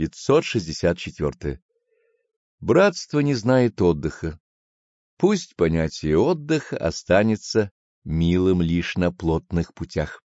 564. Братство не знает отдыха. Пусть понятие отдыха останется милым лишь на плотных путях.